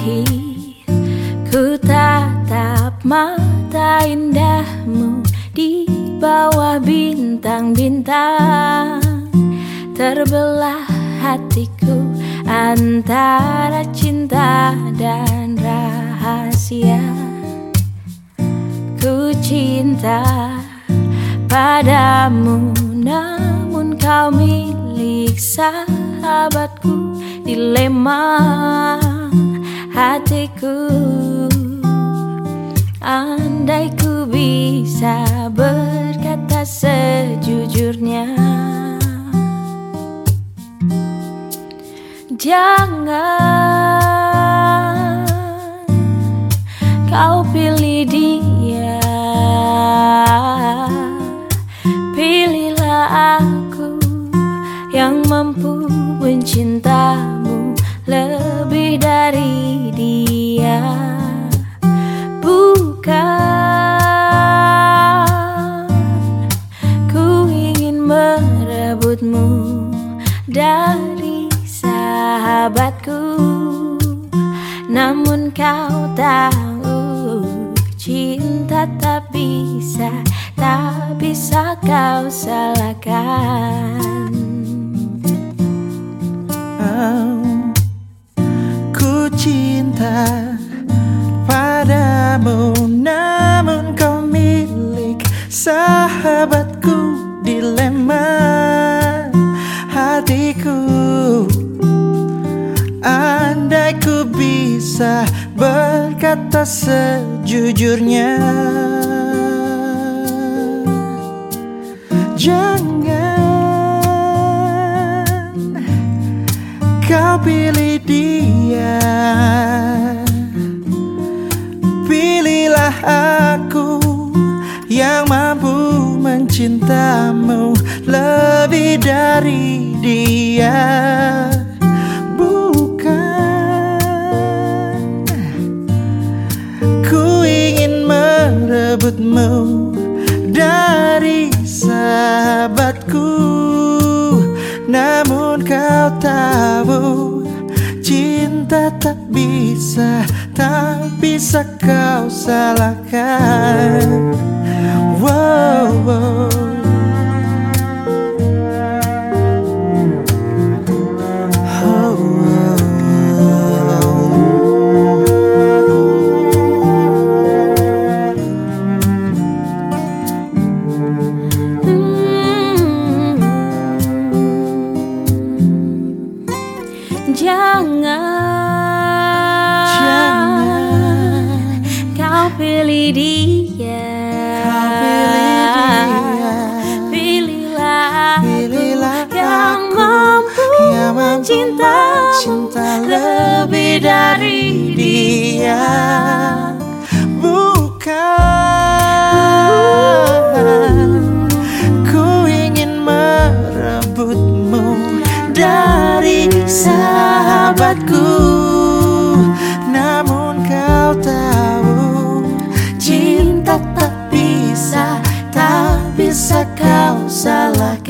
Ku tatap mata indahmu Di bawah bintang-bintang. Terbelah hatiku Antara cinta dan rahasia. Ku cinta padamu Namun kau milik sahabatku Dilema hatiku. Andai ku bisa berkata sejujurnya. Jangan kau pilih dia. Pilihlah aku yang mampu dari sahabatku Namun kau tahu cinta tak bisa Tak bisa kau salahkan. Oh, Ku cinta padamu Namun kau milik sahabatku dilema Andai ku bisa berkata sejujurnya. Jangan kau pilih dia. Pilihlah aku yang mampu mencintamu lebih dari dia merebutmu dari sahabatku Namun kau tahu Cinta tak bisa, tak bisa kau salahkan Wow, wow. Jangan, Jangan kau pilih dia. Kau pilih dia. Pilihlah, Pilihlah aku yang aku mampu yang mampu cinta lebih dari dia. Bukan kau